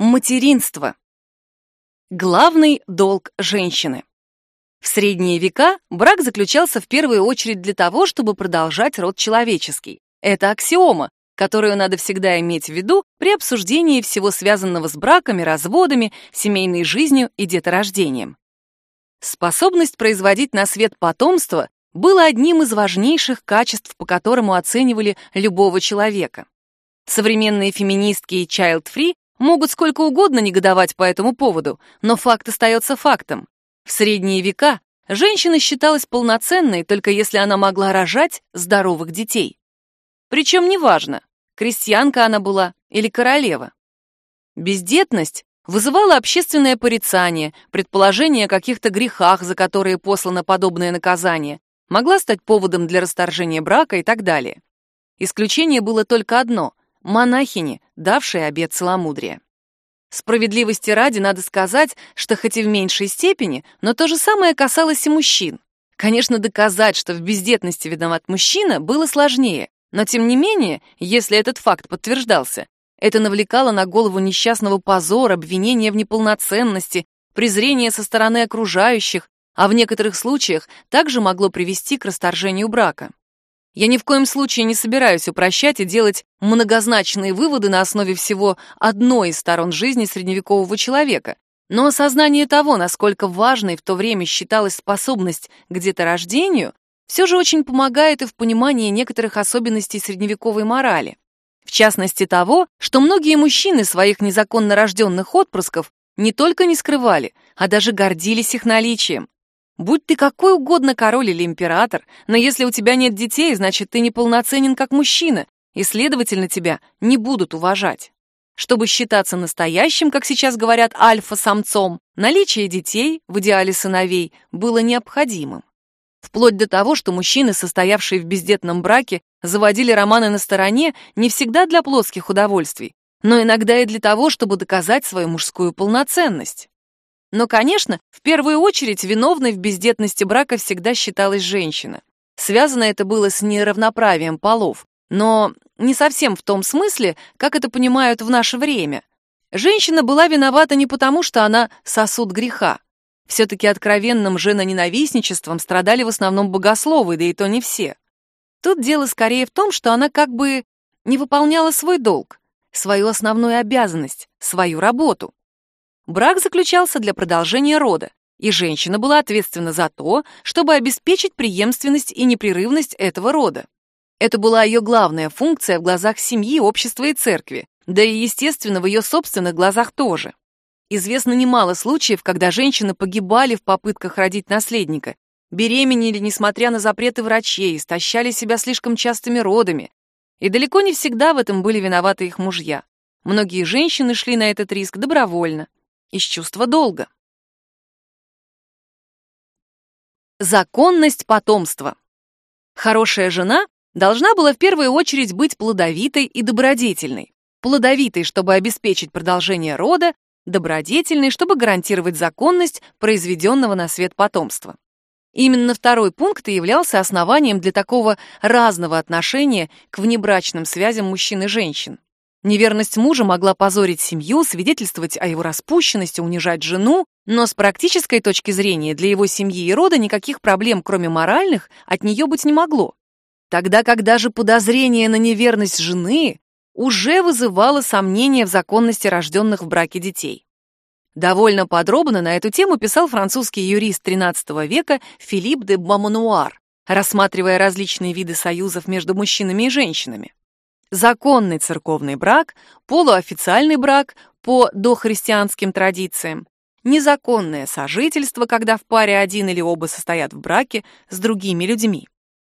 Материнство. Главный долг женщины. В средние века брак заключался в первую очередь для того, чтобы продолжать род человеческий. Это аксиома, которую надо всегда иметь в виду при обсуждении всего связанного с браками, разводами, семейной жизнью и деторождением. Способность производить на свет потомство было одним из важнейших качеств, по которому оценивали любого человека. Современные феминистки и child-free Могут сколько угодно негодовать по этому поводу, но факт остается фактом. В средние века женщина считалась полноценной, только если она могла рожать здоровых детей. Причем неважно, крестьянка она была или королева. Бездетность вызывала общественное порицание, предположение о каких-то грехах, за которые послано подобное наказание, могла стать поводом для расторжения брака и так далее. Исключение было только одно монахини, давшие обет целомудрия. Справедливости ради надо сказать, что хоть и в меньшей степени, но то же самое касалось и мужчин. Конечно, доказать, что в бездетности виноват мужчина, было сложнее, но тем не менее, если этот факт подтверждался, это навлекало на голову несчастного позор, обвинения в неполноценности, презрение со стороны окружающих, а в некоторых случаях также могло привести к расторжению брака. Я ни в коем случае не собираюсь упрощать и делать многозначные выводы на основе всего одной из сторон жизни средневекового человека. Но осознание того, насколько важной в то время считалась способность к деторождению, все же очень помогает и в понимании некоторых особенностей средневековой морали. В частности того, что многие мужчины своих незаконно рожденных отпрысков не только не скрывали, а даже гордились их наличием. Будь ты какой угодно король или император, но если у тебя нет детей, значит, ты неполноценен как мужчина, и, следовательно, тебя не будут уважать. Чтобы считаться настоящим, как сейчас говорят, альфа-самцом, наличие детей, в идеале сыновей, было необходимым. Вплоть до того, что мужчины, состоявшие в бездетном браке, заводили романы на стороне не всегда для плоских удовольствий, но иногда и для того, чтобы доказать свою мужскую полноценность. Но, конечно, в первую очередь виновной в бездетности брака всегда считалась женщина. Связано это было с неравноправием полов, но не совсем в том смысле, как это понимают в наше время. Женщина была виновата не потому, что она сосуд греха. Все-таки откровенным женоненавистничеством страдали в основном богословы, да и то не все. Тут дело скорее в том, что она как бы не выполняла свой долг, свою основную обязанность, свою работу. Брак заключался для продолжения рода, и женщина была ответственна за то, чтобы обеспечить преемственность и непрерывность этого рода. Это была ее главная функция в глазах семьи, общества и церкви, да и, естественно, в ее собственных глазах тоже. Известно немало случаев, когда женщины погибали в попытках родить наследника, беременели, несмотря на запреты врачей, истощали себя слишком частыми родами. И далеко не всегда в этом были виноваты их мужья. Многие женщины шли на этот риск добровольно из чувства долга. Законность потомства. Хорошая жена должна была в первую очередь быть плодовитой и добродетельной. Плодовитой, чтобы обеспечить продолжение рода, добродетельной, чтобы гарантировать законность произведенного на свет потомства. Именно второй пункт и являлся основанием для такого разного отношения к внебрачным связям мужчин и женщин. Неверность мужа могла позорить семью, свидетельствовать о его распущенности, унижать жену, но с практической точки зрения для его семьи и рода никаких проблем, кроме моральных, от нее быть не могло. Тогда как даже подозрение на неверность жены уже вызывало сомнения в законности рожденных в браке детей. Довольно подробно на эту тему писал французский юрист XIII века Филипп де Бамануар, рассматривая различные виды союзов между мужчинами и женщинами законный церковный брак, полуофициальный брак по дохристианским традициям, незаконное сожительство, когда в паре один или оба состоят в браке с другими людьми.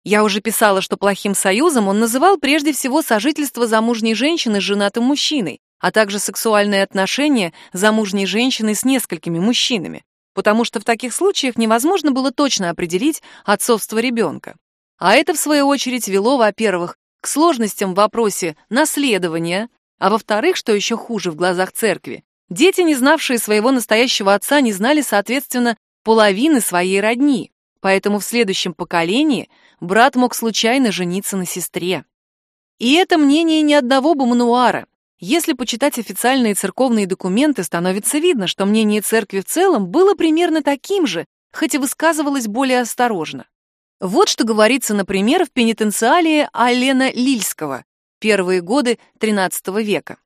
Я уже писала, что плохим союзом он называл прежде всего сожительство замужней женщины с женатым мужчиной, а также сексуальные отношения замужней женщины с несколькими мужчинами, потому что в таких случаях невозможно было точно определить отцовство ребенка. А это, в свою очередь, вело, во-первых, к сложностям в вопросе наследования, а во-вторых, что еще хуже в глазах церкви, дети, не знавшие своего настоящего отца, не знали, соответственно, половины своей родни, поэтому в следующем поколении брат мог случайно жениться на сестре. И это мнение ни одного Бумануара, Если почитать официальные церковные документы, становится видно, что мнение церкви в целом было примерно таким же, хоть и высказывалось более осторожно. Вот что говорится, например, в пенитенциалии Алена Лильского, первые годы XIII века.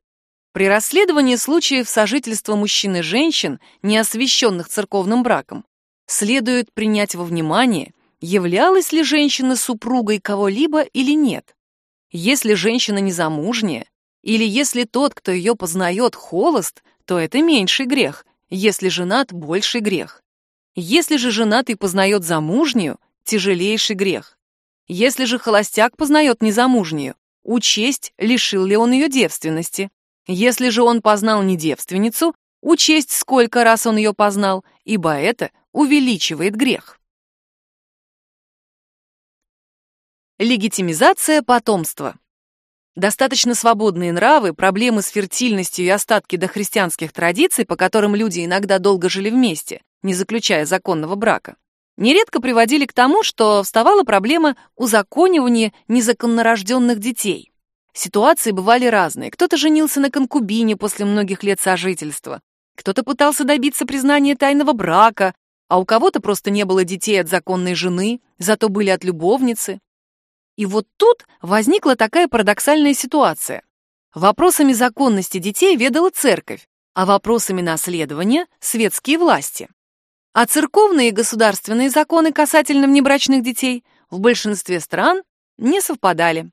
При расследовании случаев сожительства мужчин и женщин, не освященных церковным браком, следует принять во внимание, являлась ли женщина супругой кого-либо или нет. Если женщина незамужняя, или если тот, кто ее познает, холост, то это меньший грех, если женат — больший грех. Если же женатый познает замужнюю, тяжелейший грех. Если же холостяк познает незамужнюю, учесть, лишил ли он ее девственности. Если же он познал не девственницу, учесть, сколько раз он ее познал, ибо это увеличивает грех. Легитимизация потомства. Достаточно свободные нравы, проблемы с фертильностью и остатки дохристианских традиций, по которым люди иногда долго жили вместе, не заключая законного брака, нередко приводили к тому, что вставала проблема узаконивания незаконнорожденных детей. Ситуации бывали разные. Кто-то женился на конкубине после многих лет сожительства, кто-то пытался добиться признания тайного брака, а у кого-то просто не было детей от законной жены, зато были от любовницы. И вот тут возникла такая парадоксальная ситуация. Вопросами законности детей ведала церковь, а вопросами наследования — светские власти. А церковные и государственные законы касательно внебрачных детей в большинстве стран не совпадали.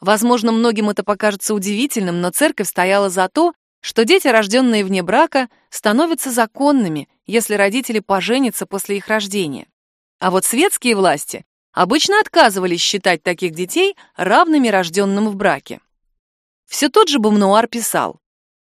Возможно, многим это покажется удивительным, но церковь стояла за то, что дети, рожденные вне брака, становятся законными, если родители поженятся после их рождения. А вот светские власти обычно отказывались считать таких детей равными рожденным в браке. Все тот же Бумнуар писал,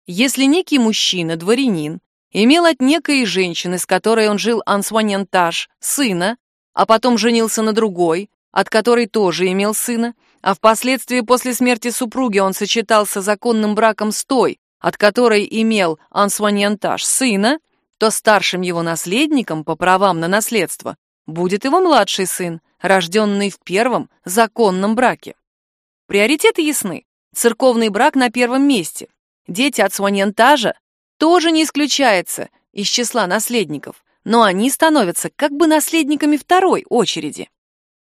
если некий мужчина, дворянин, имел от некой женщины, с которой он жил ансуанентаж, сына, а потом женился на другой, от которой тоже имел сына, а впоследствии после смерти супруги он сочетался законным браком с той, от которой имел ансуаньянтаж сына, то старшим его наследником по правам на наследство будет его младший сын, рожденный в первом законном браке. Приоритеты ясны. Церковный брак на первом месте. Дети от суаньянтажа тоже не исключается из числа наследников, но они становятся как бы наследниками второй очереди.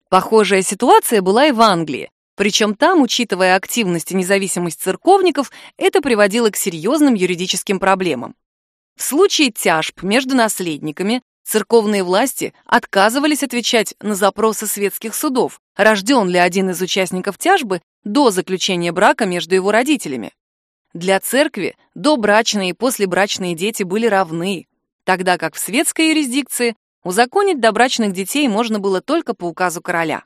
Похожая ситуация была и в Англии, причем там, учитывая активность и независимость церковников, это приводило к серьезным юридическим проблемам. В случае тяжб между наследниками церковные власти отказывались отвечать на запросы светских судов, рожден ли один из участников тяжбы до заключения брака между его родителями. Для церкви добрачные и послебрачные дети были равны, тогда как в светской юрисдикции узаконить добрачных детей можно было только по указу короля.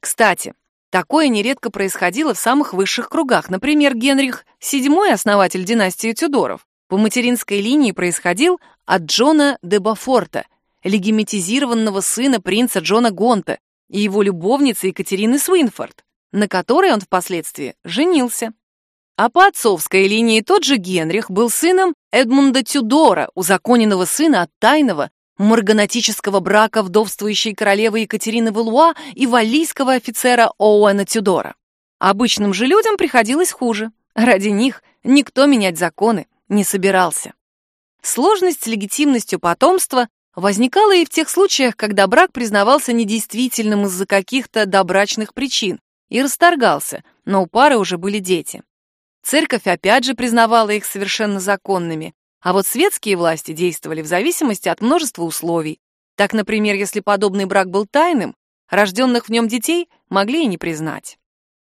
Кстати, Такое нередко происходило в самых высших кругах. Например, Генрих VII, основатель династии Тюдоров, по материнской линии происходил от Джона де Бафорта, легимитизированного сына принца Джона Гонта и его любовницы Екатерины Свинфорд, на которой он впоследствии женился. А по отцовской линии тот же Генрих был сыном Эдмунда Тюдора, узаконенного сына от тайного марганатического брака вдовствующей королевы Екатерины Валуа и валлийского офицера Оуэна Тюдора. Обычным же людям приходилось хуже. Ради них никто менять законы не собирался. Сложность с легитимностью потомства возникала и в тех случаях, когда брак признавался недействительным из-за каких-то добрачных причин и расторгался, но у пары уже были дети. Церковь опять же признавала их совершенно законными, а вот светские власти действовали в зависимости от множества условий. Так, например, если подобный брак был тайным, рожденных в нем детей могли и не признать.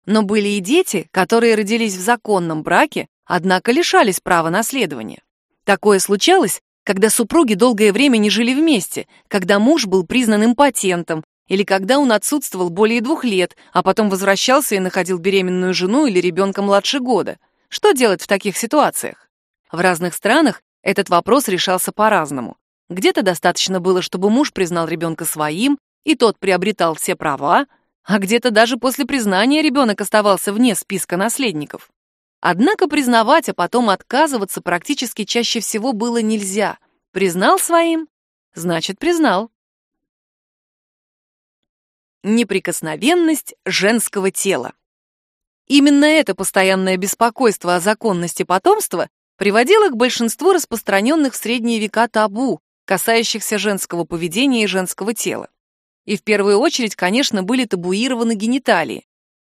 Но были и дети, которые родились в законном браке, однако лишались права наследования. Такое случалось, когда супруги долгое время не жили вместе, когда муж был признан импотентом, или когда он отсутствовал более двух лет, а потом возвращался и находил беременную жену или ребенка младше года. Что делать в таких ситуациях? В разных странах этот вопрос решался по-разному. Где-то достаточно было, чтобы муж признал ребенка своим, и тот приобретал все права, а где-то даже после признания ребенок оставался вне списка наследников. Однако признавать, а потом отказываться практически чаще всего было нельзя. Признал своим, значит, признал. Неприкосновенность женского тела. Именно это постоянное беспокойство о законности потомства приводило к большинству распространенных в средние века табу, касающихся женского поведения и женского тела. И в первую очередь, конечно, были табуированы гениталии.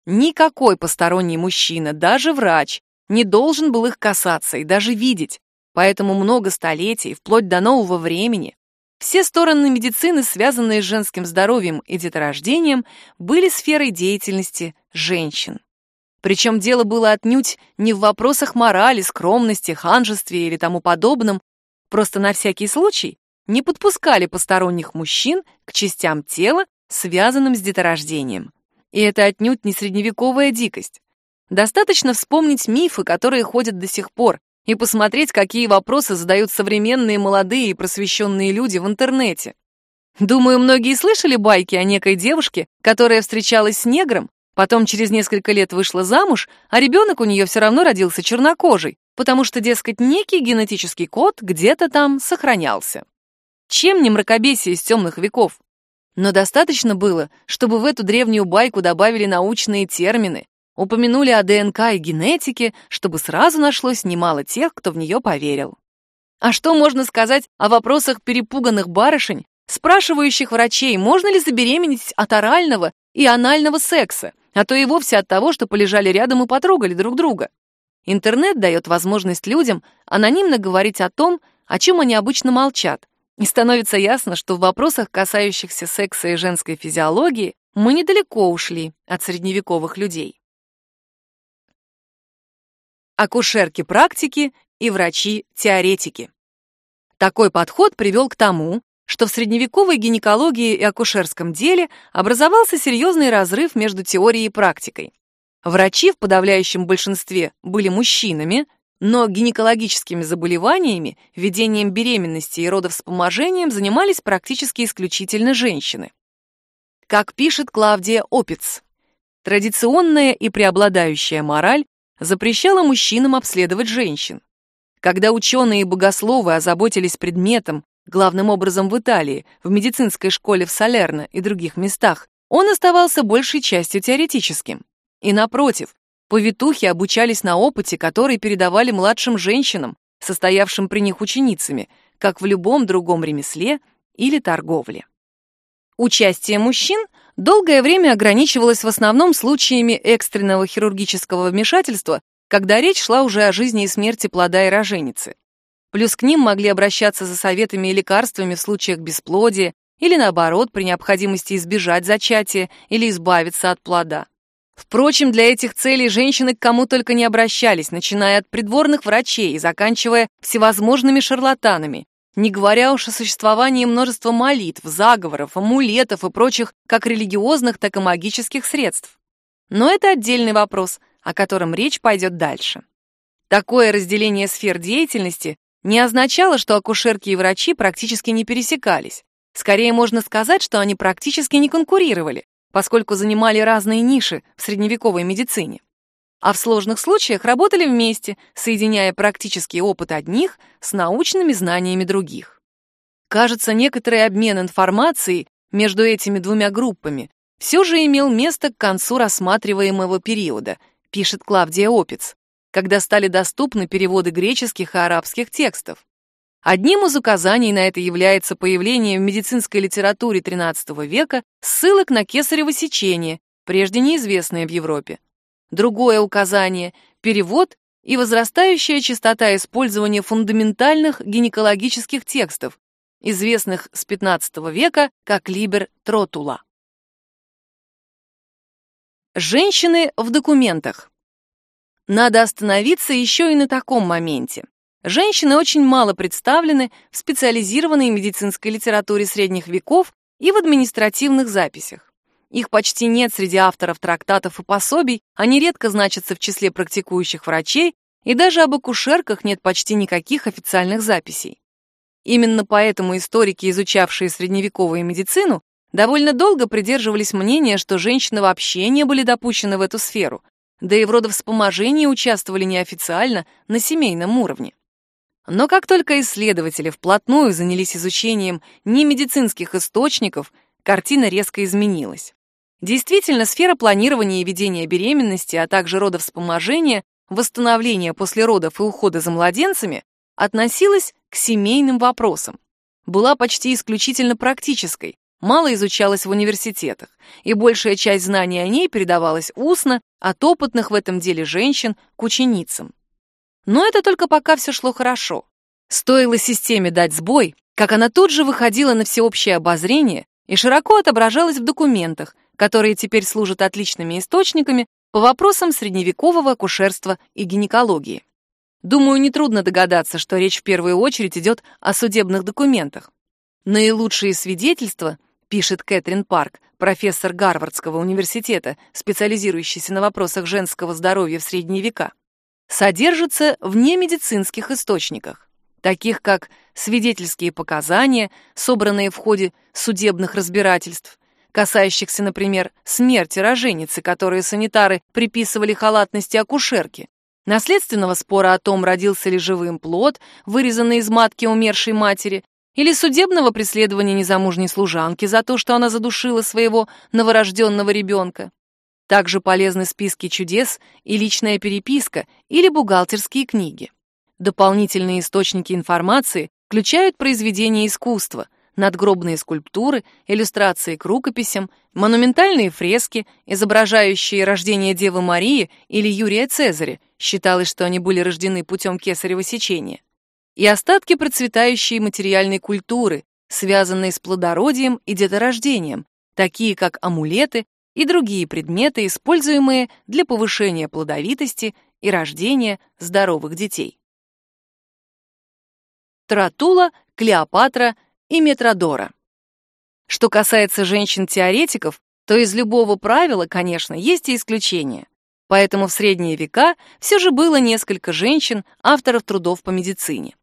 Никакой посторонний мужчина, даже врач, не должен был их касаться и даже видеть, поэтому много столетий, вплоть до нового времени, все стороны медицины, связанные с женским здоровьем и деторождением, были сферой деятельности женщин. Причем дело было отнюдь не в вопросах морали, скромности, ханжестве или тому подобном, просто на всякий случай не подпускали посторонних мужчин к частям тела, связанным с деторождением. И это отнюдь не средневековая дикость. Достаточно вспомнить мифы, которые ходят до сих пор, и посмотреть, какие вопросы задают современные молодые и просвещенные люди в интернете. Думаю, многие слышали байки о некой девушке, которая встречалась с негром, потом через несколько лет вышла замуж, а ребенок у нее все равно родился чернокожий, потому что, дескать, некий генетический код где-то там сохранялся. Чем не мракобесие из темных веков? Но достаточно было, чтобы в эту древнюю байку добавили научные термины, упомянули о ДНК и генетике, чтобы сразу нашлось немало тех, кто в нее поверил. А что можно сказать о вопросах перепуганных барышень, спрашивающих врачей, можно ли забеременеть от орального и анального секса, а то и вовсе от того, что полежали рядом и потрогали друг друга? Интернет дает возможность людям анонимно говорить о том, о чем они обычно молчат, и становится ясно, что в вопросах, касающихся секса и женской физиологии, мы недалеко ушли от средневековых людей. Акушерки-практики и врачи-теоретики. Такой подход привел к тому, что в средневековой гинекологии и акушерском деле образовался серьезный разрыв между теорией и практикой. Врачи в подавляющем большинстве были мужчинами, но гинекологическими заболеваниями, ведением беременности и родовспоможением занимались практически исключительно женщины. Как пишет Клавдия Опиц, традиционная и преобладающая мораль запрещала мужчинам обследовать женщин. Когда ученые и богословы озаботились предметом, главным образом в Италии, в медицинской школе в Салерно и других местах, он оставался большей частью теоретическим. И напротив, Повитухи обучались на опыте, который передавали младшим женщинам, состоявшим при них ученицами, как в любом другом ремесле или торговле. Участие мужчин долгое время ограничивалось в основном случаями экстренного хирургического вмешательства, когда речь шла уже о жизни и смерти плода и роженицы. Плюс к ним могли обращаться за советами и лекарствами в случаях бесплодия или, наоборот, при необходимости избежать зачатия или избавиться от плода. Впрочем, для этих целей женщины к кому только не обращались, начиная от придворных врачей и заканчивая всевозможными шарлатанами, не говоря уж о существовании множества молитв, заговоров, амулетов и прочих как религиозных, так и магических средств. Но это отдельный вопрос, о котором речь пойдет дальше. Такое разделение сфер деятельности не означало, что акушерки и врачи практически не пересекались. Скорее можно сказать, что они практически не конкурировали, поскольку занимали разные ниши в средневековой медицине. А в сложных случаях работали вместе, соединяя практический опыт одних с научными знаниями других. Кажется, некоторый обмен информацией между этими двумя группами все же имел место к концу рассматриваемого периода, пишет Клавдия Опиц, когда стали доступны переводы греческих и арабских текстов. Одним из указаний на это является появление в медицинской литературе XIII века ссылок на кесарево сечение, прежде неизвестное в Европе. Другое указание – перевод и возрастающая частота использования фундаментальных гинекологических текстов, известных с XV века как Либер Тротула. Женщины в документах. Надо остановиться еще и на таком моменте. Женщины очень мало представлены в специализированной медицинской литературе средних веков и в административных записях. Их почти нет среди авторов трактатов и пособий, они редко значатся в числе практикующих врачей, и даже об акушерках нет почти никаких официальных записей. Именно поэтому историки, изучавшие средневековую медицину, довольно долго придерживались мнения, что женщины вообще не были допущены в эту сферу, да и в родовспоможении участвовали неофициально на семейном уровне. Но как только исследователи вплотную занялись изучением немедицинских источников, картина резко изменилась. Действительно, сфера планирования и ведения беременности, а также родовспоможения, восстановления после родов и ухода за младенцами относилась к семейным вопросам. Была почти исключительно практической, мало изучалась в университетах, и большая часть знаний о ней передавалась устно от опытных в этом деле женщин к ученицам. Но это только пока все шло хорошо. Стоило системе дать сбой, как она тут же выходила на всеобщее обозрение и широко отображалась в документах, которые теперь служат отличными источниками по вопросам средневекового акушерства и гинекологии. Думаю, нетрудно догадаться, что речь в первую очередь идет о судебных документах. Наилучшие свидетельства, пишет Кэтрин Парк, профессор Гарвардского университета, специализирующийся на вопросах женского здоровья в средние века, содержатся в немедицинских источниках, таких как свидетельские показания, собранные в ходе судебных разбирательств, касающихся, например, смерти роженицы, которые санитары приписывали халатности акушерки, наследственного спора о том, родился ли живым плод, вырезанный из матки умершей матери, или судебного преследования незамужней служанки за то, что она задушила своего новорожденного ребенка. Также полезны списки чудес и личная переписка или бухгалтерские книги. Дополнительные источники информации включают произведения искусства, надгробные скульптуры, иллюстрации к рукописям, монументальные фрески, изображающие рождение Девы Марии или Юрия Цезаря, считалось, что они были рождены путем кесарево сечения, и остатки процветающей материальной культуры, связанные с плодородием и деторождением, такие как амулеты, и другие предметы, используемые для повышения плодовитости и рождения здоровых детей. Тратула, Клеопатра и Метродора. Что касается женщин-теоретиков, то из любого правила, конечно, есть и исключения. Поэтому в средние века все же было несколько женщин, авторов трудов по медицине.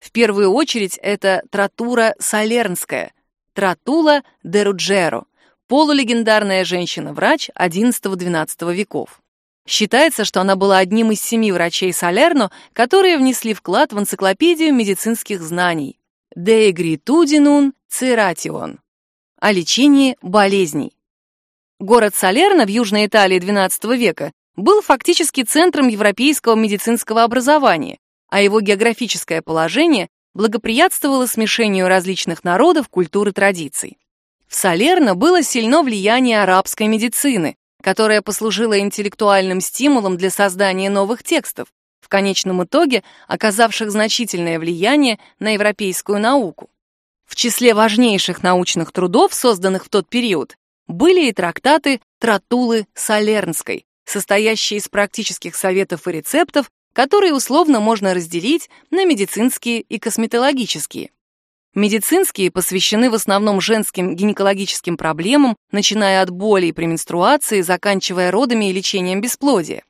В первую очередь это Тратура Салернская, Тратула де Руджеро, полулегендарная женщина-врач XI-XII веков. Считается, что она была одним из семи врачей Салерно, которые внесли вклад в энциклопедию медицинских знаний «De Gritudinum Ceration» о лечении болезней. Город Салерно в Южной Италии XII века был фактически центром европейского медицинского образования, а его географическое положение благоприятствовало смешению различных народов, культур и традиций. В Салерно было сильно влияние арабской медицины, которая послужила интеллектуальным стимулом для создания новых текстов, конечном итоге оказавших значительное влияние на европейскую науку. В числе важнейших научных трудов, созданных в тот период, были и трактаты Тратулы Салернской, состоящие из практических советов и рецептов, которые условно можно разделить на медицинские и косметологические. Медицинские посвящены в основном женским гинекологическим проблемам, начиная от болей при менструации, заканчивая родами и лечением бесплодия.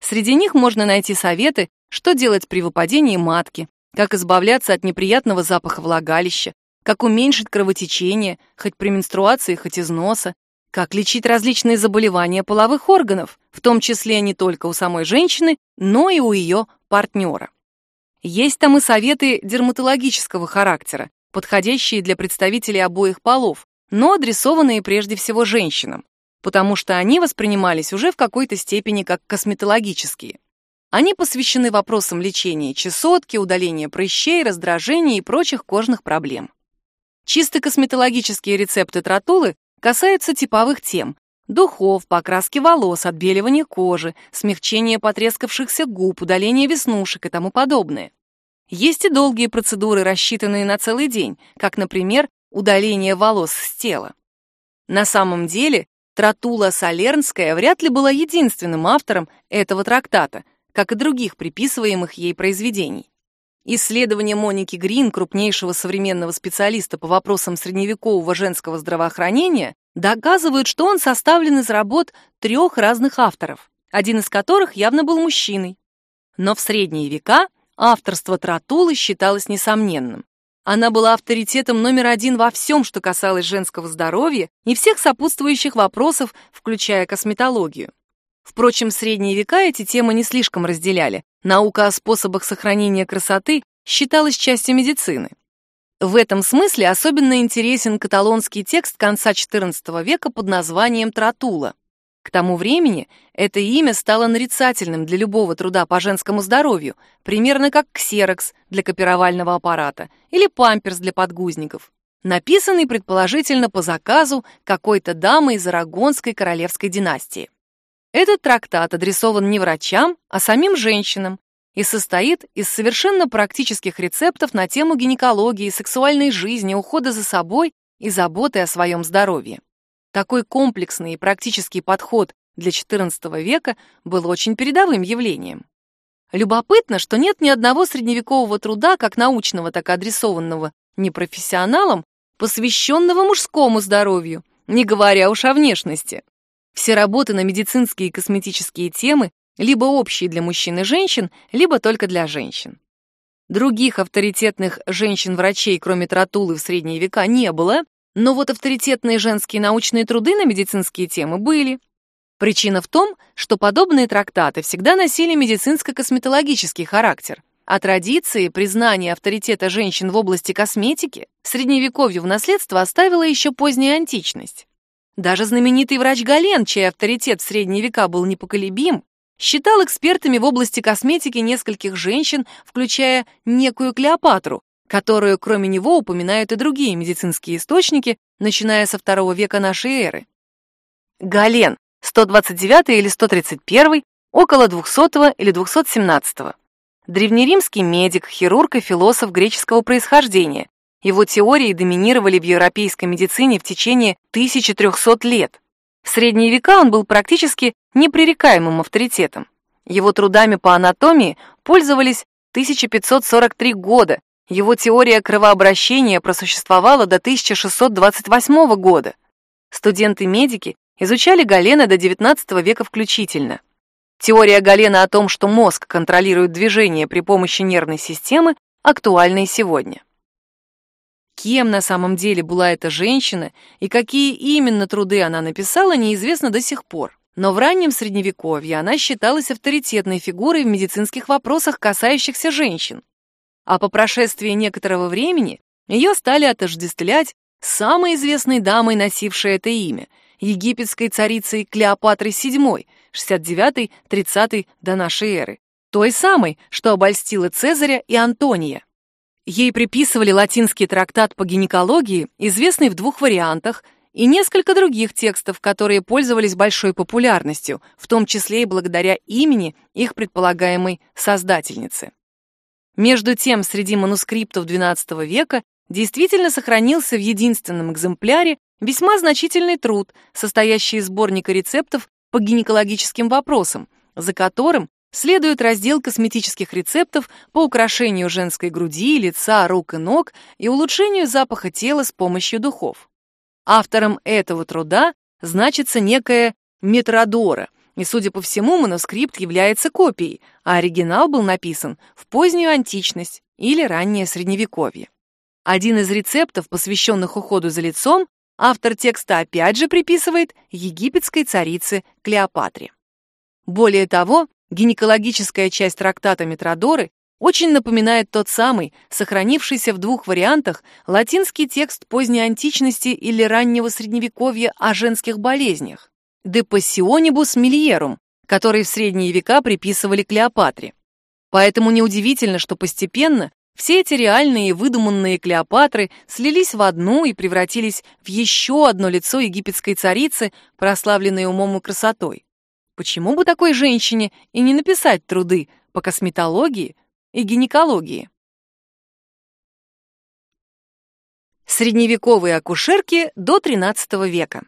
Среди них можно найти советы, что делать при выпадении матки, как избавляться от неприятного запаха влагалища, как уменьшить кровотечение, хоть при менструации, хоть из носа, как лечить различные заболевания половых органов, в том числе не только у самой женщины, но и у ее партнера. Есть там и советы дерматологического характера, подходящие для представителей обоих полов, но адресованные прежде всего женщинам, потому что они воспринимались уже в какой-то степени как косметологические. Они посвящены вопросам лечения чесотки, удаления прыщей, раздражений и прочих кожных проблем. Чисто косметологические рецепты тротулы касаются типовых тем – духов, покраски волос, отбеливания кожи, смягчения потрескавшихся губ, удаления веснушек и тому подобное. Есть и долгие процедуры, рассчитанные на целый день, как, например, удаление волос с тела. На самом деле, Тратула Салернская вряд ли была единственным автором этого трактата, как и других приписываемых ей произведений. Исследования Моники Грин, крупнейшего современного специалиста по вопросам средневекового женского здравоохранения, доказывают, что он составлен из работ трех разных авторов, один из которых явно был мужчиной. Но в средние века – Авторство Тратулы считалось несомненным. Она была авторитетом номер один во всем, что касалось женского здоровья и всех сопутствующих вопросов, включая косметологию. Впрочем, в средние века эти темы не слишком разделяли. Наука о способах сохранения красоты считалась частью медицины. В этом смысле особенно интересен каталонский текст конца XIV века под названием «Тратула». К тому времени это имя стало нарицательным для любого труда по женскому здоровью, примерно как ксерокс для копировального аппарата или памперс для подгузников, написанный предположительно по заказу какой-то дамы из Арагонской королевской династии. Этот трактат адресован не врачам, а самим женщинам, и состоит из совершенно практических рецептов на тему гинекологии, сексуальной жизни, ухода за собой и заботы о своем здоровье. Такой комплексный и практический подход для XIV века был очень передовым явлением. Любопытно, что нет ни одного средневекового труда, как научного, так и адресованного непрофессионалам, посвященного мужскому здоровью, не говоря уж о внешности. Все работы на медицинские и косметические темы либо общие для мужчин и женщин, либо только для женщин. Других авторитетных женщин-врачей, кроме Тратулы, в средние века не было, но вот авторитетные женские научные труды на медицинские темы были. Причина в том, что подобные трактаты всегда носили медицинско-косметологический характер, а традиции признания авторитета женщин в области косметики средневековью в наследство оставила еще поздняя античность. Даже знаменитый врач Гален, чей авторитет в средние века был непоколебим, считал экспертами в области косметики нескольких женщин, включая некую Клеопатру, которую кроме него упоминают и другие медицинские источники, начиная со второго века нашей эры. Гален, 129 или 131, около 200 или 217. Древнеримский медик, хирург и философ греческого происхождения. Его теории доминировали в европейской медицине в течение 1300 лет. В средние века он был практически непререкаемым авторитетом. Его трудами по анатомии пользовались 1543 года. Его теория кровообращения просуществовала до 1628 года. Студенты-медики изучали Галена до XIX века включительно. Теория Галена о том, что мозг контролирует движение при помощи нервной системы, актуальна и сегодня. Кем на самом деле была эта женщина и какие именно труды она написала, неизвестно до сих пор. Но в раннем Средневековье она считалась авторитетной фигурой в медицинских вопросах, касающихся женщин. А по прошествии некоторого времени ее стали отождествлять с самой известной дамой, носившей это имя, египетской царицей Клеопатрой VII, 69-30 до нашей эры, той самой, что обольстила Цезаря и Антония. Ей приписывали латинский трактат по гинекологии, известный в двух вариантах, и несколько других текстов, которые пользовались большой популярностью, в том числе и благодаря имени их предполагаемой создательницы. Между тем, среди манускриптов XII века действительно сохранился в единственном экземпляре весьма значительный труд, состоящий из сборника рецептов по гинекологическим вопросам, за которым Следует раздел косметических рецептов по украшению женской груди, лица, рук и ног и улучшению запаха тела с помощью духов. Автором этого труда значится некая Метродора, и, судя по всему, манускрипт является копией, а оригинал был написан в позднюю античность или раннее средневековье. Один из рецептов, посвященных уходу за лицом, автор текста опять же приписывает египетской царице Клеопатре. Более того, Гинекологическая часть трактата Метродоры очень напоминает тот самый, сохранившийся в двух вариантах, латинский текст поздней античности или раннего средневековья о женских болезнях «De passionibus milierum», который в средние века приписывали Клеопатре. Поэтому неудивительно, что постепенно все эти реальные и выдуманные Клеопатры слились в одну и превратились в еще одно лицо египетской царицы, прославленной умом и красотой. Почему бы такой женщине и не написать труды по косметологии и гинекологии? Средневековые акушерки до XIII века.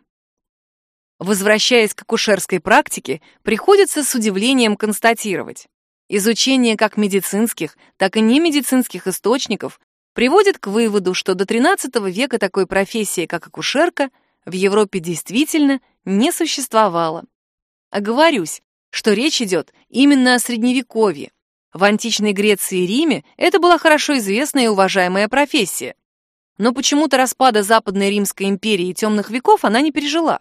Возвращаясь к акушерской практике, приходится с удивлением констатировать. Изучение как медицинских, так и немедицинских источников приводит к выводу, что до XIII века такой профессии, как акушерка, в Европе действительно не существовало. Оговорюсь, что речь идет именно о Средневековье. В античной Греции и Риме это была хорошо известная и уважаемая профессия. Но почему-то распада Западной Римской империи и темных веков она не пережила.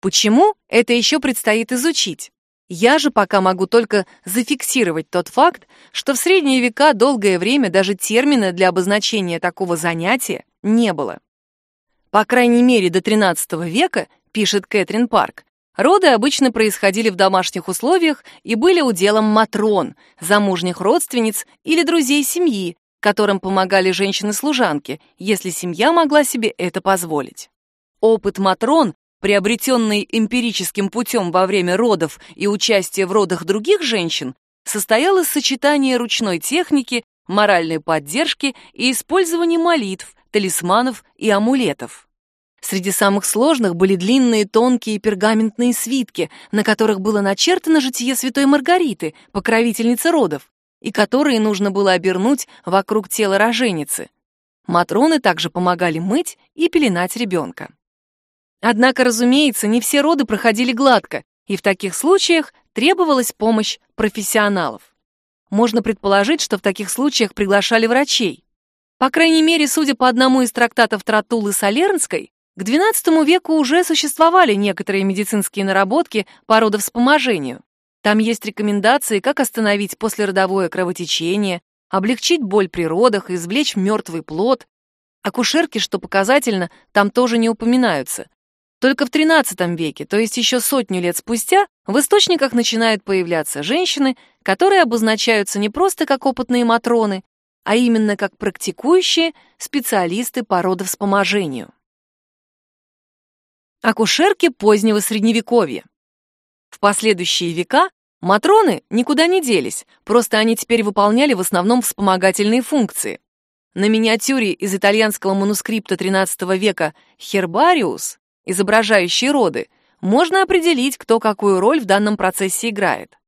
Почему, это еще предстоит изучить. Я же пока могу только зафиксировать тот факт, что в средние века долгое время даже термина для обозначения такого занятия не было. По крайней мере, до XIII века, пишет Кэтрин Парк, роды обычно происходили в домашних условиях и были уделом матрон, замужних родственниц или друзей семьи, которым помогали женщины-служанки, если семья могла себе это позволить. Опыт матрон приобретенный эмпирическим путем во время родов и участия в родах других женщин, состоял из сочетания ручной техники, моральной поддержки и использования молитв, талисманов и амулетов. Среди самых сложных были длинные тонкие пергаментные свитки, на которых было начертано житие святой Маргариты, покровительницы родов, и которые нужно было обернуть вокруг тела роженицы. Матроны также помогали мыть и пеленать ребенка. Однако, разумеется, не все роды проходили гладко, и в таких случаях требовалась помощь профессионалов. Можно предположить, что в таких случаях приглашали врачей. По крайней мере, судя по одному из трактатов Тратулы Солернской, к XII веку уже существовали некоторые медицинские наработки по родовспоможению. Там есть рекомендации, как остановить послеродовое кровотечение, облегчить боль при родах, извлечь мертвый плод. Акушерки, что показательно, там тоже не упоминаются. Только в XIII веке, то есть еще сотню лет спустя, в источниках начинают появляться женщины, которые обозначаются не просто как опытные матроны, а именно как практикующие специалисты по родовспоможению. Акушерки позднего Средневековья. В последующие века матроны никуда не делись, просто они теперь выполняли в основном вспомогательные функции. На миниатюре из итальянского манускрипта XIII века «Хербариус» изображающие роды, можно определить, кто какую роль в данном процессе играет.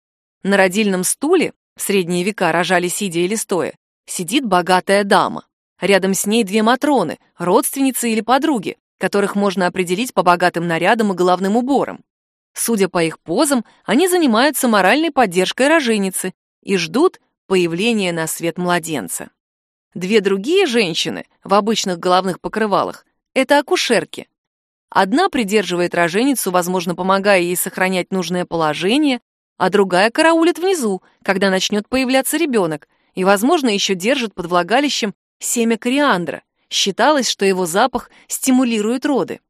На родильном стуле, в средние века рожали сидя или стоя, сидит богатая дама. Рядом с ней две матроны, родственницы или подруги, которых можно определить по богатым нарядам и головным уборам. Судя по их позам, они занимаются моральной поддержкой роженицы и ждут появления на свет младенца. Две другие женщины в обычных головных покрывалах — это акушерки. Одна придерживает роженицу, возможно, помогая ей сохранять нужное положение, а другая караулит внизу, когда начнет появляться ребенок, и, возможно, еще держит под влагалищем семя кориандра. Считалось, что его запах стимулирует роды.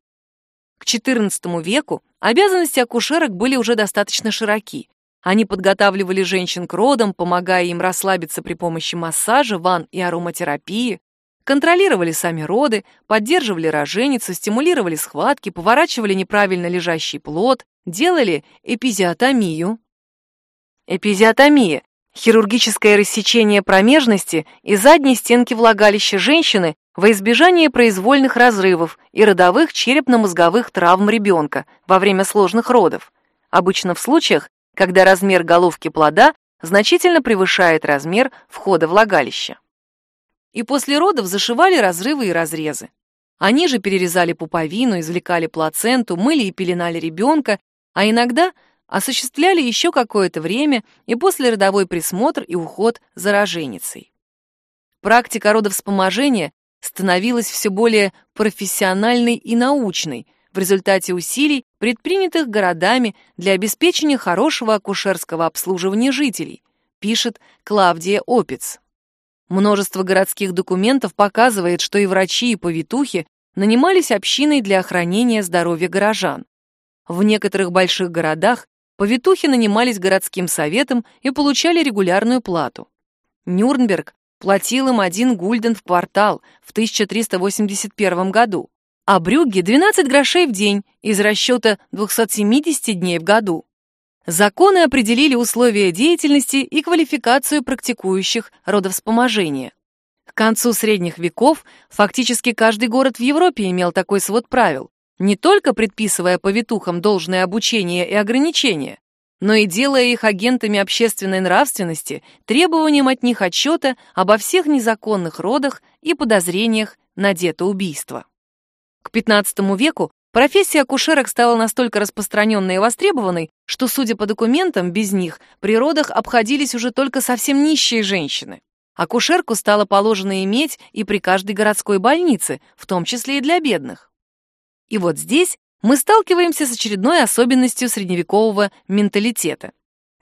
К XIV веку обязанности акушерок были уже достаточно широки. Они подготавливали женщин к родам, помогая им расслабиться при помощи массажа, ванн и ароматерапии, Контролировали сами роды, поддерживали роженицу, стимулировали схватки, поворачивали неправильно лежащий плод, делали эпизиотомию. Эпизиотомия – хирургическое рассечение промежности и задней стенки влагалища женщины во избежание произвольных разрывов и родовых черепно-мозговых травм ребенка во время сложных родов, обычно в случаях, когда размер головки плода значительно превышает размер входа влагалища и после родов зашивали разрывы и разрезы. Они же перерезали пуповину, извлекали плаценту, мыли и пеленали ребенка, а иногда осуществляли еще какое-то время и после родовой присмотр и уход за роженицей. Практика родовспоможения становилась все более профессиональной и научной в результате усилий, предпринятых городами для обеспечения хорошего акушерского обслуживания жителей, пишет Клавдия Опиц. Множество городских документов показывает, что и врачи, и повитухи нанимались общиной для охранения здоровья горожан. В некоторых больших городах повитухи нанимались городским советом и получали регулярную плату. Нюрнберг платил им один гульден в квартал в 1381 году, а Брюгге 12 грошей в день из расчета 270 дней в году. Законы определили условия деятельности и квалификацию практикующих родовспоможения. К концу средних веков фактически каждый город в Европе имел такой свод правил, не только предписывая повитухам должное обучение и ограничения, но и делая их агентами общественной нравственности, требованием от них отчета обо всех незаконных родах и подозрениях на детоубийство. К XV веку Профессия акушерок стала настолько распространенной и востребованной, что, судя по документам, без них при родах обходились уже только совсем нищие женщины. Акушерку стало положено иметь и при каждой городской больнице, в том числе и для бедных. И вот здесь мы сталкиваемся с очередной особенностью средневекового менталитета.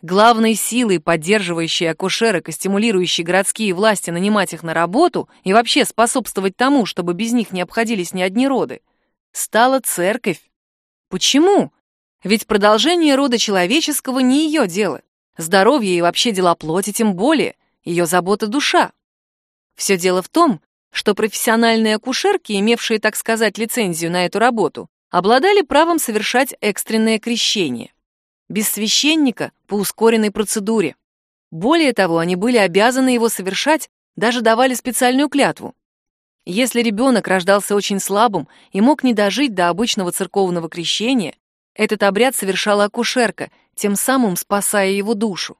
Главной силой, поддерживающей акушерок и стимулирующей городские власти нанимать их на работу и вообще способствовать тому, чтобы без них не обходились ни одни роды, стала церковь. Почему? Ведь продолжение рода человеческого не ее дело. Здоровье и вообще дела плоти тем более, ее забота душа. Все дело в том, что профессиональные акушерки, имевшие, так сказать, лицензию на эту работу, обладали правом совершать экстренное крещение без священника по ускоренной процедуре. Более того, они были обязаны его совершать, даже давали специальную клятву. Если ребенок рождался очень слабым и мог не дожить до обычного церковного крещения, этот обряд совершала акушерка, тем самым спасая его душу.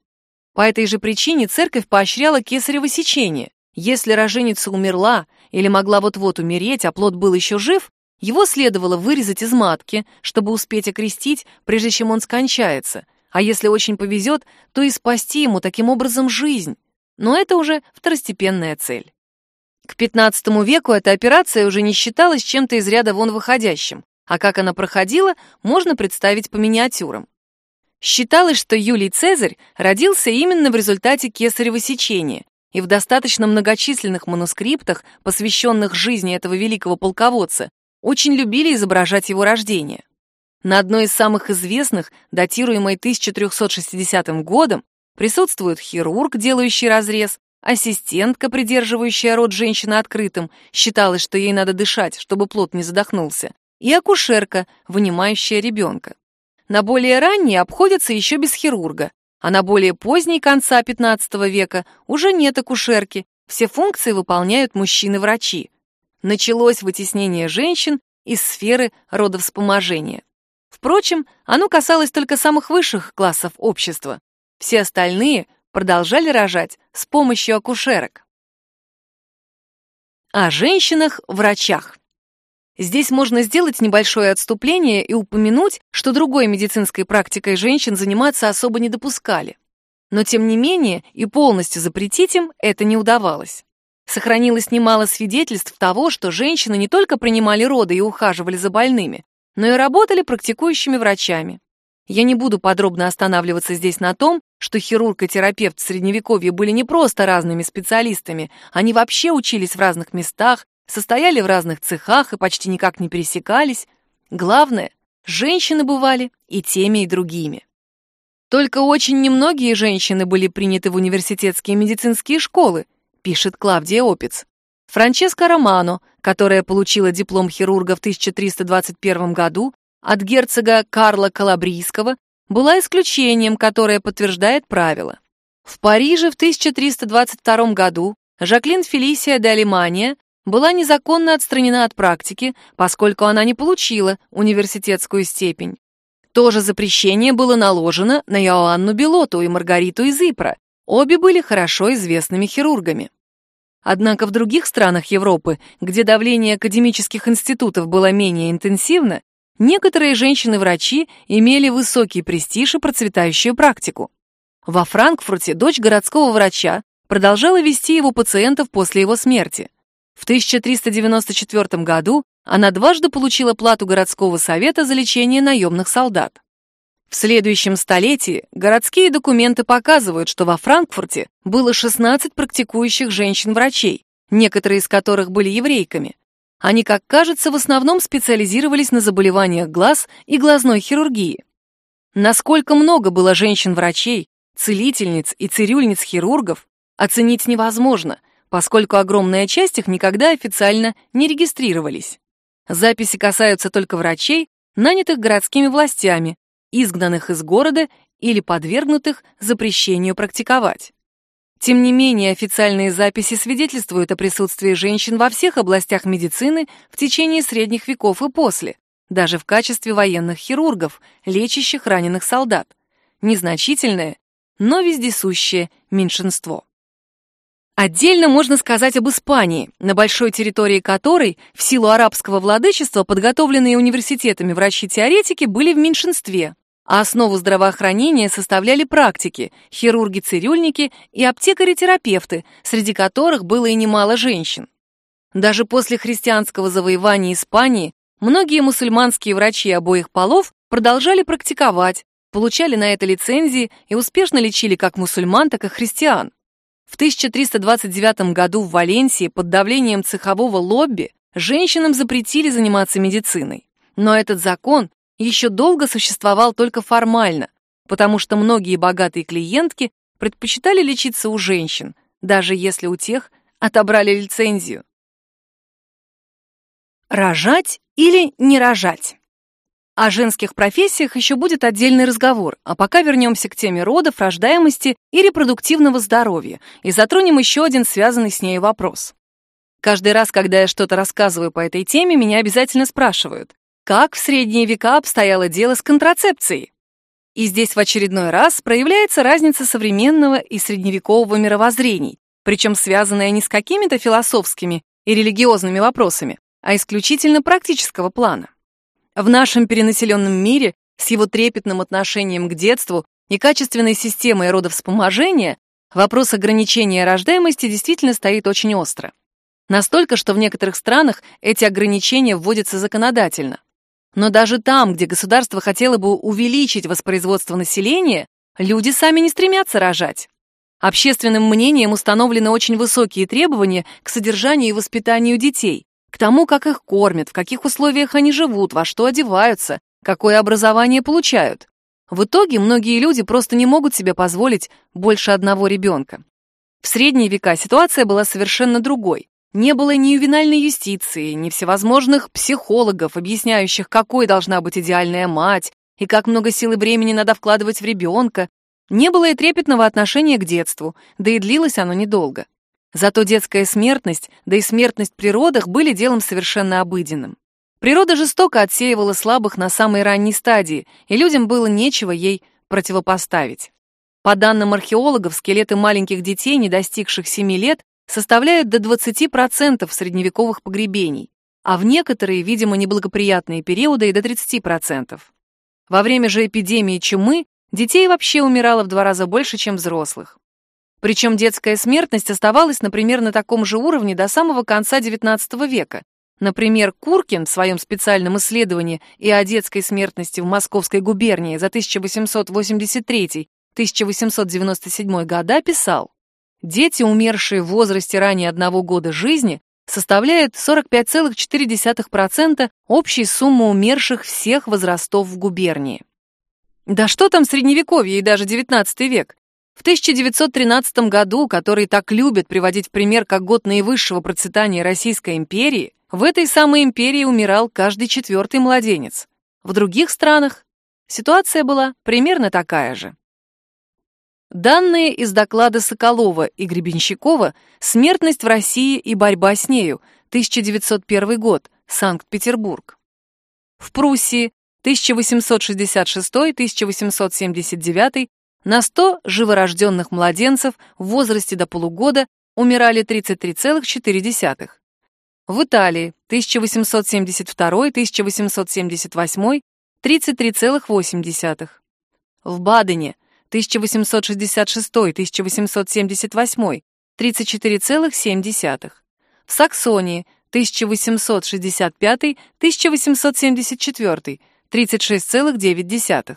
По этой же причине церковь поощряла кесарево сечение. Если роженица умерла или могла вот-вот умереть, а плод был еще жив, его следовало вырезать из матки, чтобы успеть окрестить, прежде чем он скончается, а если очень повезет, то и спасти ему таким образом жизнь. Но это уже второстепенная цель. К XV веку эта операция уже не считалась чем-то из ряда вон выходящим, а как она проходила, можно представить по миниатюрам. Считалось, что Юлий Цезарь родился именно в результате кесарево сечения, и в достаточно многочисленных манускриптах, посвященных жизни этого великого полководца, очень любили изображать его рождение. На одной из самых известных, датируемой 1360 годом, присутствует хирург, делающий разрез, ассистентка, придерживающая рот женщины открытым, считалось, что ей надо дышать, чтобы плод не задохнулся, и акушерка, вынимающая ребенка. На более ранние обходятся еще без хирурга, а на более поздней конца XV века уже нет акушерки, все функции выполняют мужчины-врачи началось вытеснение женщин из сферы родовспоможения. Впрочем, оно касалось только самых высших классов общества. Все остальные продолжали рожать с помощью акушерок. О женщинах-врачах. Здесь можно сделать небольшое отступление и упомянуть, что другой медицинской практикой женщин заниматься особо не допускали. Но тем не менее и полностью запретить им это не удавалось. Сохранилось немало свидетельств того, что женщины не только принимали роды и ухаживали за больными, но и работали практикующими врачами. Я не буду подробно останавливаться здесь на том, что хирург и терапевт в Средневековье были не просто разными специалистами, они вообще учились в разных местах, состояли в разных цехах и почти никак не пересекались. Главное, женщины бывали и теми, и другими. Только очень немногие женщины были приняты в университетские медицинские школы, пишет Клавдия Опиц. Франческа Романо, которая получила диплом хирурга в 1321 году от герцога Карла Калабрийского, была исключением, которое подтверждает правило. В Париже в 1322 году Жаклин Фелисия де Алимания была незаконно отстранена от практики, поскольку она не получила университетскую степень. То же запрещение было наложено на Иоанну Белоту и Маргариту из Ипра, Обе были хорошо известными хирургами. Однако в других странах Европы, где давление академических институтов было менее интенсивно, некоторые женщины-врачи имели высокий престиж и процветающую практику. Во Франкфурте дочь городского врача продолжала вести его пациентов после его смерти. В 1394 году она дважды получила плату городского совета за лечение наемных солдат. В следующем столетии городские документы показывают, что во Франкфурте было 16 практикующих женщин-врачей, некоторые из которых были еврейками. Они, как кажется, в основном специализировались на заболеваниях глаз и глазной хирургии. Насколько много было женщин-врачей, целительниц и цирюльниц-хирургов, оценить невозможно, поскольку огромная часть их никогда официально не регистрировались. Записи касаются только врачей, нанятых городскими властями, изгнанных из города или подвергнутых запрещению практиковать. Тем не менее, официальные записи свидетельствуют о присутствии женщин во всех областях медицины в течение средних веков и после, даже в качестве военных хирургов, лечащих раненых солдат. Незначительное, но вездесущее меньшинство. Отдельно можно сказать об Испании, на большой территории которой, в силу арабского владычества, подготовленные университетами врачи-теоретики были в меньшинстве, а основу здравоохранения составляли практики, хирурги-цирюльники и аптекари-терапевты, среди которых было и немало женщин. Даже после христианского завоевания Испании многие мусульманские врачи обоих полов продолжали практиковать, получали на это лицензии и успешно лечили как мусульман, так и христиан. В 1329 году в Валенсии под давлением цехового лобби женщинам запретили заниматься медициной. Но этот закон еще долго существовал только формально, потому что многие богатые клиентки предпочитали лечиться у женщин, даже если у тех отобрали лицензию. Рожать или не рожать? О женских профессиях еще будет отдельный разговор, а пока вернемся к теме родов, рождаемости и репродуктивного здоровья и затронем еще один связанный с ней вопрос. Каждый раз, когда я что-то рассказываю по этой теме, меня обязательно спрашивают, как в средние века обстояло дело с контрацепцией? И здесь в очередной раз проявляется разница современного и средневекового мировоззрений, причем связанная не с какими-то философскими и религиозными вопросами, а исключительно практического плана. В нашем перенаселенном мире с его трепетным отношением к детству и качественной системой родовспоможения вопрос ограничения рождаемости действительно стоит очень остро. Настолько, что в некоторых странах эти ограничения вводятся законодательно. Но даже там, где государство хотело бы увеличить воспроизводство населения, люди сами не стремятся рожать. Общественным мнением установлены очень высокие требования к содержанию и воспитанию детей, к тому, как их кормят, в каких условиях они живут, во что одеваются, какое образование получают. В итоге многие люди просто не могут себе позволить больше одного ребенка. В средние века ситуация была совершенно другой. Не было ни ювенальной юстиции, ни всевозможных психологов, объясняющих, какой должна быть идеальная мать и как много сил и времени надо вкладывать в ребенка. Не было и трепетного отношения к детству, да и длилось оно недолго. Зато детская смертность, да и смертность при родах были делом совершенно обыденным. Природа жестоко отсеивала слабых на самой ранней стадии, и людям было нечего ей противопоставить. По данным археологов, скелеты маленьких детей, не достигших 7 лет, составляют до 20% средневековых погребений, а в некоторые, видимо, неблагоприятные периоды и до 30%. Во время же эпидемии чумы детей вообще умирало в два раза больше, чем взрослых. Причем детская смертность оставалась, например, на таком же уровне до самого конца XIX века. Например, Куркин в своем специальном исследовании и о детской смертности в Московской губернии за 1883-1897 года писал, «Дети, умершие в возрасте ранее одного года жизни, составляют 45,4% общей суммы умерших всех возрастов в губернии». Да что там средневековье и даже XIX век? В 1913 году, который так любят приводить в пример как год наивысшего процветания Российской империи, в этой самой империи умирал каждый четвертый младенец. В других странах ситуация была примерно такая же. Данные из доклада Соколова и Гребенщикова «Смертность в России и борьба с нею», 1901 год, Санкт-Петербург. В Пруссии 1866-1879 на 100 живорожденных младенцев в возрасте до полугода умирали 33,4. В Италии 1872-1878 33,8. В Бадене 1866-1878 34,7. В Саксонии 1865-1874 36,9.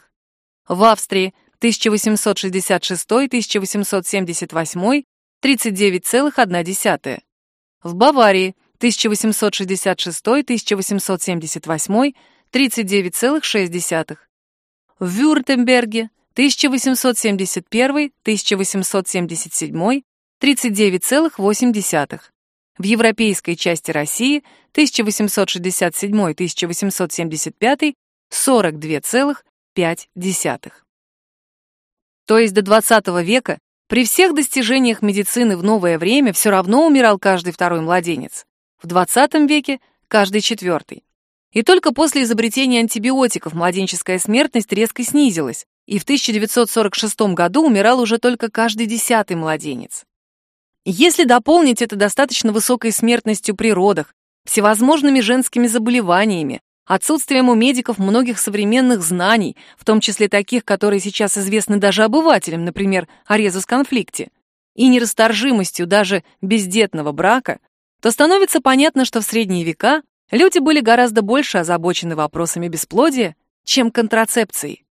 В Австрии 1866-1878 39,1. В Баварии 1866-1878 39,6. В Вюртемберге 1871-1877 39,8. В европейской части России 1867-1875 42,5. То есть до 20 века при всех достижениях медицины в новое время все равно умирал каждый второй младенец. В 20 веке – каждый четвертый. И только после изобретения антибиотиков младенческая смертность резко снизилась, и в 1946 году умирал уже только каждый десятый младенец. Если дополнить это достаточно высокой смертностью при родах, всевозможными женскими заболеваниями, отсутствием у медиков многих современных знаний, в том числе таких, которые сейчас известны даже обывателям, например, о резус-конфликте, и нерасторжимостью даже бездетного брака, то становится понятно, что в средние века люди были гораздо больше озабочены вопросами бесплодия, чем контрацепцией.